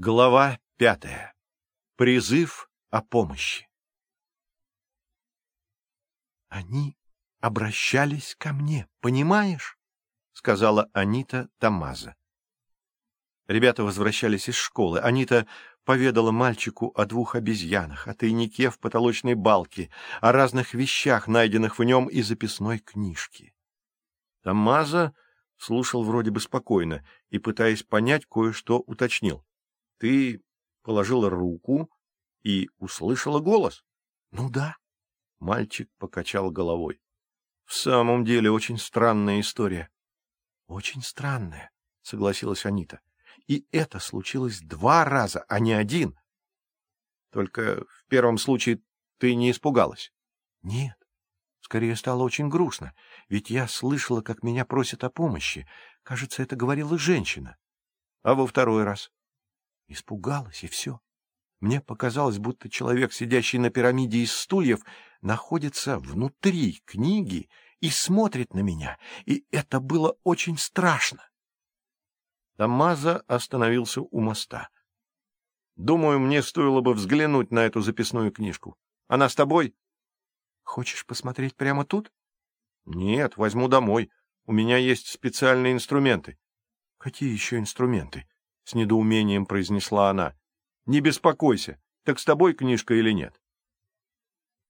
Глава пятая. Призыв о помощи. Они обращались ко мне, понимаешь? сказала Анита Тамаза. Ребята возвращались из школы. Анита поведала мальчику о двух обезьянах, о тайнике в потолочной балке, о разных вещах, найденных в нем и записной книжке. Тамаза слушал вроде бы спокойно и, пытаясь понять, кое-что уточнил. Ты положила руку и услышала голос? — Ну да. Мальчик покачал головой. — В самом деле очень странная история. — Очень странная, — согласилась Анита. — И это случилось два раза, а не один. — Только в первом случае ты не испугалась? — Нет. Скорее стало очень грустно, ведь я слышала, как меня просят о помощи. Кажется, это говорила женщина. А во второй раз? Испугалась, и все. Мне показалось, будто человек, сидящий на пирамиде из стульев, находится внутри книги и смотрит на меня, и это было очень страшно. Тамаза остановился у моста. — Думаю, мне стоило бы взглянуть на эту записную книжку. Она с тобой? — Хочешь посмотреть прямо тут? — Нет, возьму домой. У меня есть специальные инструменты. — Какие еще инструменты? С недоумением произнесла она. Не беспокойся, так с тобой книжка или нет?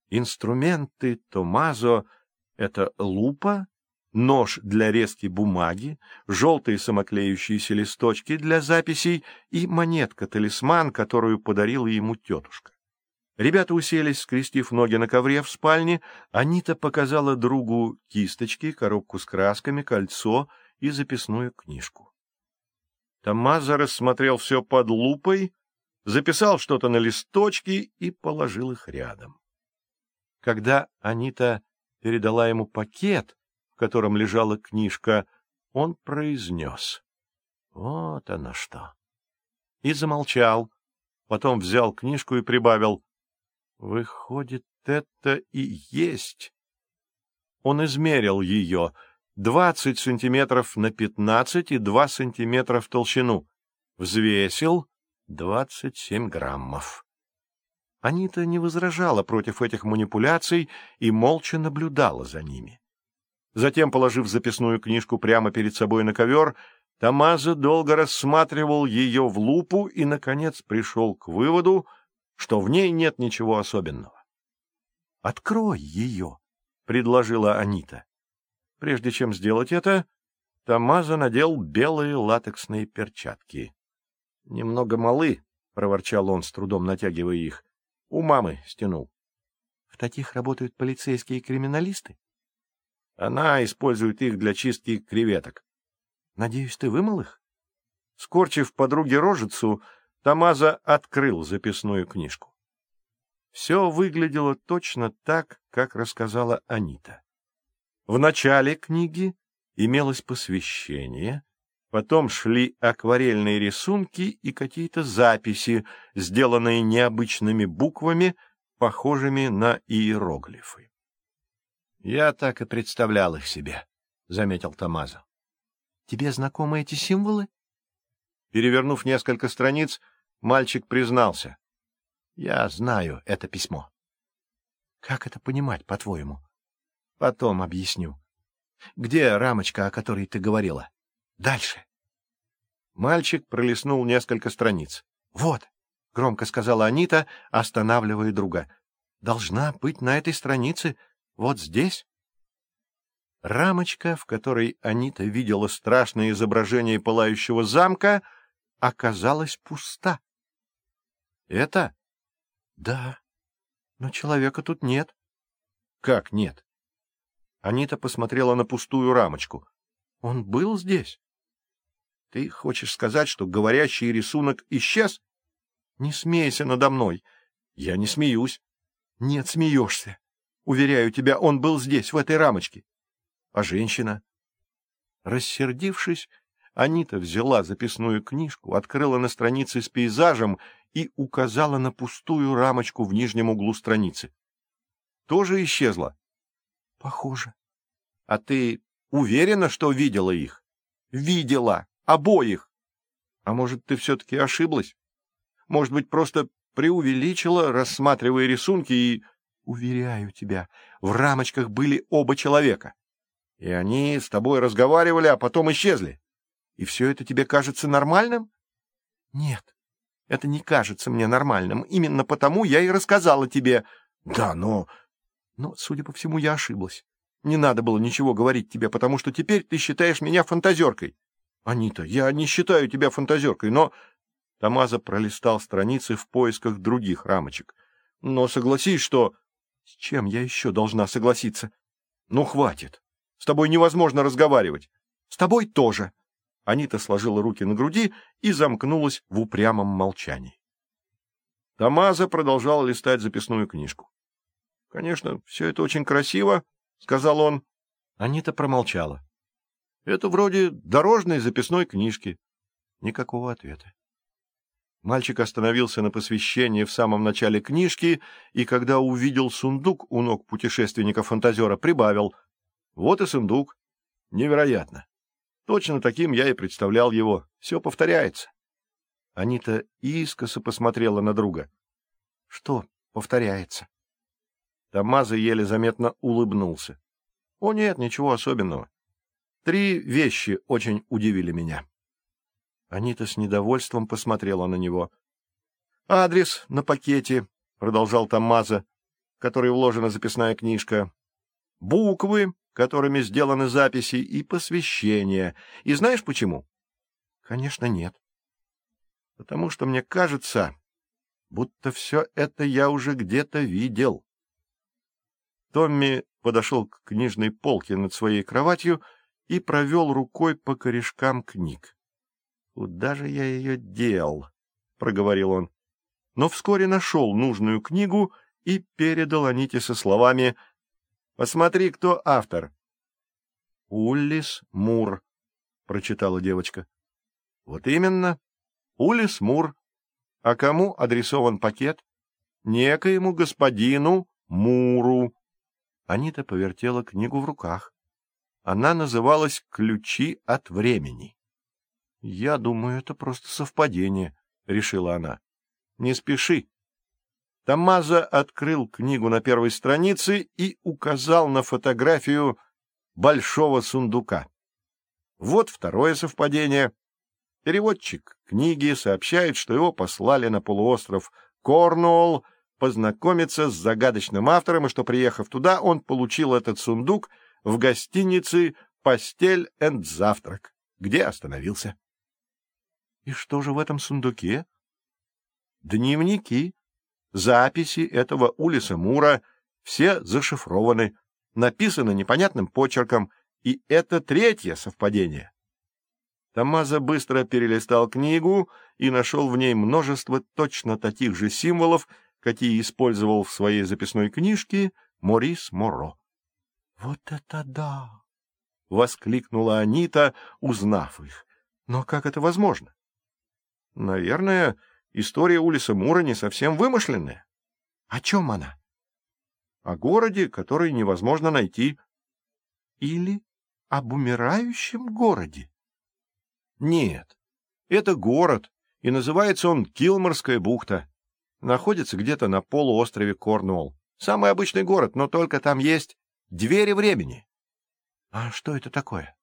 Инструменты Томазо — это лупа, нож для резки бумаги, желтые самоклеющиеся листочки для записей и монетка-талисман, которую подарила ему тетушка. Ребята уселись, скрестив ноги на ковре в спальне. Анита показала другу кисточки, коробку с красками, кольцо и записную книжку. Тамаза рассмотрел все под лупой, записал что-то на листочки и положил их рядом. Когда Анита передала ему пакет, в котором лежала книжка, он произнес «Вот оно что!» и замолчал, потом взял книжку и прибавил «Выходит, это и есть!» Он измерил ее — 20 сантиметров на 15 и 2 сантиметра в толщину. Взвесил 27 граммов. Анита не возражала против этих манипуляций и молча наблюдала за ними. Затем, положив записную книжку прямо перед собой на ковер, Тамаза долго рассматривал ее в лупу и, наконец, пришел к выводу, что в ней нет ничего особенного. — Открой ее, — предложила Анита. Прежде чем сделать это, Тамаза надел белые латексные перчатки. — Немного малы, — проворчал он, с трудом натягивая их. — У мамы стянул. — В таких работают полицейские криминалисты? — Она использует их для чистки креветок. — Надеюсь, ты вымыл их? Скорчив подруге рожицу, Тамаза открыл записную книжку. Все выглядело точно так, как рассказала Анита. В начале книги имелось посвящение, потом шли акварельные рисунки и какие-то записи, сделанные необычными буквами, похожими на иероглифы. — Я так и представлял их себе, — заметил Тамаза. — Тебе знакомы эти символы? Перевернув несколько страниц, мальчик признался. — Я знаю это письмо. — Как это понимать, по-твоему? Потом объясню. Где рамочка, о которой ты говорила? Дальше. Мальчик пролистнул несколько страниц. Вот, — громко сказала Анита, останавливая друга. Должна быть на этой странице, вот здесь. Рамочка, в которой Анита видела страшное изображение пылающего замка, оказалась пуста. — Это? — Да. Но человека тут нет. — Как нет? Анита посмотрела на пустую рамочку. — Он был здесь? — Ты хочешь сказать, что говорящий рисунок исчез? — Не смейся надо мной. — Я не смеюсь. — Нет, смеешься. Уверяю тебя, он был здесь, в этой рамочке. — А женщина? Рассердившись, Анита взяла записную книжку, открыла на странице с пейзажем и указала на пустую рамочку в нижнем углу страницы. — Тоже исчезла? — Похоже. — А ты уверена, что видела их? — Видела. Обоих. — А может, ты все-таки ошиблась? может быть, просто преувеличила, рассматривая рисунки, и... Уверяю тебя, в рамочках были оба человека. И они с тобой разговаривали, а потом исчезли. И все это тебе кажется нормальным? Нет, это не кажется мне нормальным. Именно потому я и рассказала тебе. Да, но... Но, судя по всему, я ошиблась. Не надо было ничего говорить тебе, потому что теперь ты считаешь меня фантазеркой. Анита, я не считаю тебя фантазеркой, но... Тамаза пролистал страницы в поисках других рамочек. Но согласись, что... С чем я еще должна согласиться? Ну, хватит. С тобой невозможно разговаривать. С тобой тоже. Анита сложила руки на груди и замкнулась в упрямом молчании. Тамаза продолжал листать записную книжку. — Конечно, все это очень красиво, — сказал он. Анита промолчала. — Это вроде дорожной записной книжки. Никакого ответа. Мальчик остановился на посвящении в самом начале книжки, и когда увидел сундук у ног путешественника-фантазера, прибавил. Вот и сундук. Невероятно. Точно таким я и представлял его. Все повторяется. Анита искоса посмотрела на друга. — Что повторяется? Тамаза еле заметно улыбнулся. — О нет, ничего особенного. Три вещи очень удивили меня. Анита с недовольством посмотрела на него. — Адрес на пакете, — продолжал Тамаза, который вложена записная книжка. — Буквы, которыми сделаны записи, и посвящение. И знаешь почему? — Конечно, нет. — Потому что мне кажется, будто все это я уже где-то видел. Томми подошел к книжной полке над своей кроватью и провел рукой по корешкам книг. «Куда же я ее дел?» — проговорил он. Но вскоре нашел нужную книгу и передал Аните со словами «Посмотри, кто автор». «Уллис Мур», — прочитала девочка. «Вот именно, Уллис Мур. А кому адресован пакет? Некоему господину Муру». Анита повертела книгу в руках. Она называлась «Ключи от времени». — Я думаю, это просто совпадение, — решила она. — Не спеши. Тамаза открыл книгу на первой странице и указал на фотографию большого сундука. Вот второе совпадение. Переводчик книги сообщает, что его послали на полуостров Корнуолл познакомиться с загадочным автором, и что, приехав туда, он получил этот сундук в гостинице «Постель энд завтрак», где остановился. И что же в этом сундуке? Дневники, записи этого Улиса Мура, все зашифрованы, написаны непонятным почерком, и это третье совпадение. Тамаза быстро перелистал книгу и нашел в ней множество точно таких же символов, какие использовал в своей записной книжке Морис Моро. — Вот это да! — воскликнула Анита, узнав их. — Но как это возможно? Наверное, история Улиса Мура не совсем вымышленная. О чем она? О городе, который невозможно найти. Или об умирающем городе? Нет, это город, и называется он Килморская бухта. Находится где-то на полуострове Корнуолл. Самый обычный город, но только там есть двери времени. А что это такое?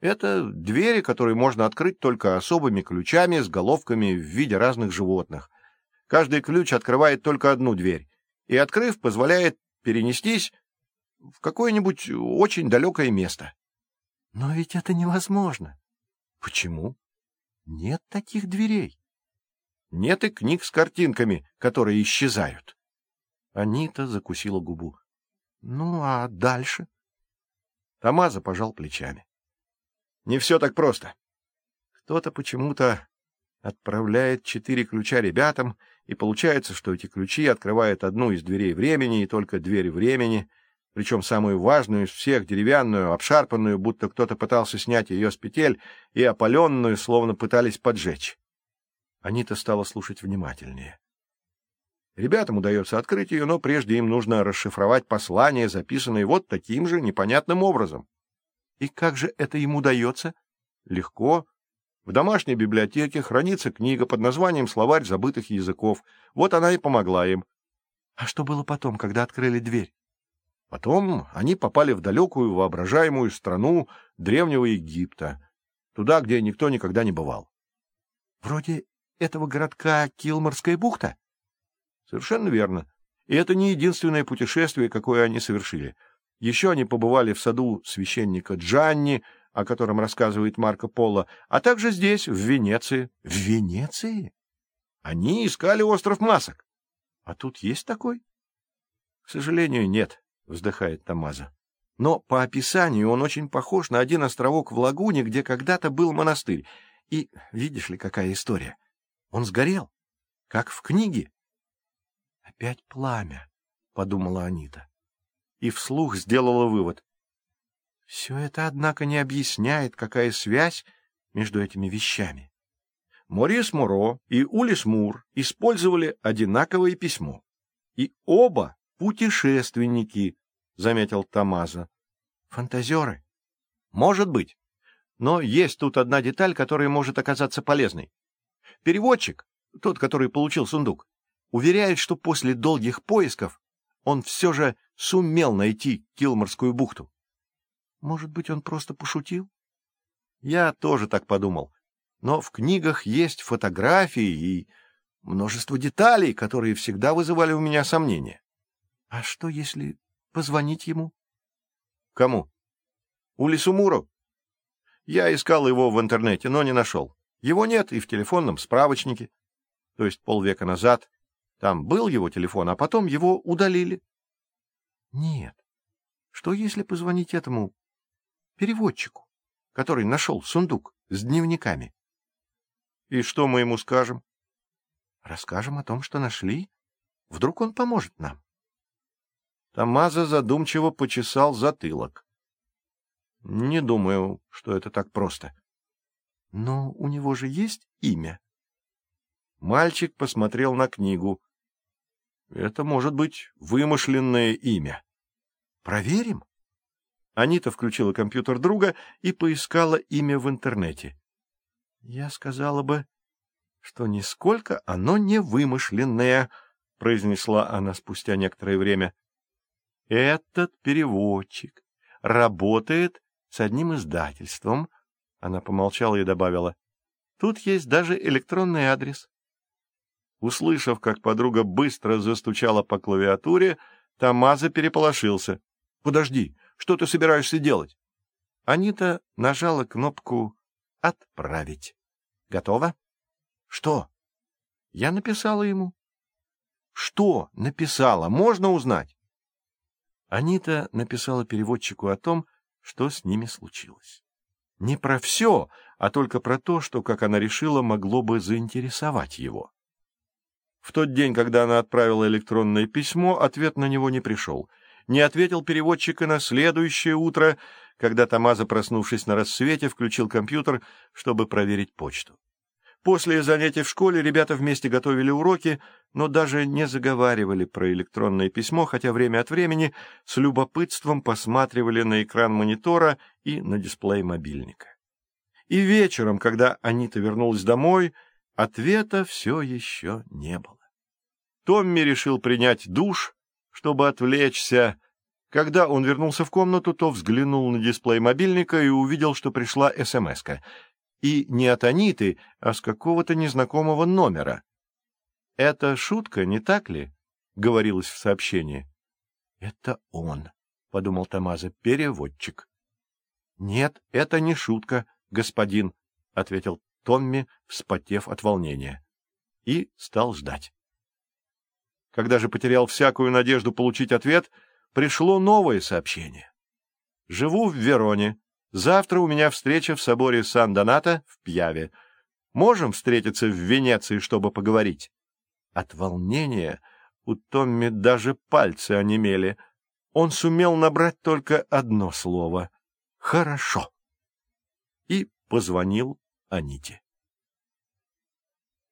Это двери, которые можно открыть только особыми ключами с головками в виде разных животных. Каждый ключ открывает только одну дверь, и, открыв, позволяет перенестись в какое-нибудь очень далекое место. Но ведь это невозможно. Почему? Нет таких дверей. Нет и книг с картинками, которые исчезают. Анита закусила губу. Ну, а дальше? Тамаза пожал плечами. Не все так просто. Кто-то почему-то отправляет четыре ключа ребятам, и получается, что эти ключи открывают одну из дверей времени, и только дверь времени, причем самую важную из всех, деревянную, обшарпанную, будто кто-то пытался снять ее с петель, и опаленную, словно пытались поджечь. Анита стала слушать внимательнее. Ребятам удается открыть ее, но прежде им нужно расшифровать послание, записанное вот таким же непонятным образом. И как же это ему дается? Легко. В домашней библиотеке хранится книга под названием «Словарь забытых языков». Вот она и помогла им. А что было потом, когда открыли дверь? Потом они попали в далекую воображаемую страну древнего Египта, туда, где никто никогда не бывал. Вроде этого городка Килморская бухта? Совершенно верно. И это не единственное путешествие, какое они совершили. Еще они побывали в саду священника Джанни, о котором рассказывает Марко Поло, а также здесь, в Венеции. В Венеции? Они искали остров масок. А тут есть такой? К сожалению, нет, вздыхает Тамаза. Но по описанию он очень похож на один островок в лагуне, где когда-то был монастырь. И видишь ли, какая история? Он сгорел, как в книге. — Опять пламя, — подумала Анита. И вслух сделала вывод. Все это, однако, не объясняет, какая связь между этими вещами. Морис Муро и Улис Мур использовали одинаковое письмо. И оба путешественники, — заметил Тамаза. Фантазеры? Может быть. Но есть тут одна деталь, которая может оказаться полезной. Переводчик, тот, который получил сундук, уверяет, что после долгих поисков он все же сумел найти Килморскую бухту. Может быть, он просто пошутил? Я тоже так подумал. Но в книгах есть фотографии и множество деталей, которые всегда вызывали у меня сомнения. А что, если позвонить ему? Кому? Улису Муру? Я искал его в интернете, но не нашел. Его нет и в телефонном справочнике. То есть полвека назад там был его телефон, а потом его удалили. Нет. Что, если позвонить этому переводчику, который нашел сундук с дневниками? И что мы ему скажем? Расскажем о том, что нашли. Вдруг он поможет нам. Тамаза задумчиво почесал затылок. Не думаю, что это так просто. Но у него же есть имя. Мальчик посмотрел на книгу. Это может быть вымышленное имя. Проверим. Анита включила компьютер друга и поискала имя в интернете. Я сказала бы, что нисколько оно не вымышленное, произнесла она спустя некоторое время. Этот переводчик работает с одним издательством. Она помолчала и добавила. Тут есть даже электронный адрес. Услышав, как подруга быстро застучала по клавиатуре, Тамаза переполошился. — Подожди, что ты собираешься делать? Анита нажала кнопку «Отправить». «Готово?» «Что?» «Я написала ему». «Что написала? Можно узнать?» Анита написала переводчику о том, что с ними случилось. Не про все, а только про то, что, как она решила, могло бы заинтересовать его. В тот день, когда она отправила электронное письмо, ответ на него не пришел. Не ответил переводчик и на следующее утро, когда Тамаза, проснувшись на рассвете, включил компьютер, чтобы проверить почту. После занятий в школе ребята вместе готовили уроки, но даже не заговаривали про электронное письмо, хотя время от времени с любопытством посматривали на экран монитора и на дисплей мобильника. И вечером, когда Анита вернулась домой, ответа все еще не было. Томми решил принять душ, чтобы отвлечься. Когда он вернулся в комнату, то взглянул на дисплей мобильника и увидел, что пришла СМС-ка — и не от Аниты, а с какого-то незнакомого номера. «Это шутка, не так ли?» — говорилось в сообщении. «Это он», — подумал Тамаза, — «переводчик». «Нет, это не шутка, господин», — ответил Томми, вспотев от волнения. И стал ждать. Когда же потерял всякую надежду получить ответ, пришло новое сообщение. «Живу в Вероне. Завтра у меня встреча в соборе Сан-Донато в Пьяве. Можем встретиться в Венеции, чтобы поговорить?» От волнения у Томми даже пальцы онемели. Он сумел набрать только одно слово — «хорошо» и позвонил Аните.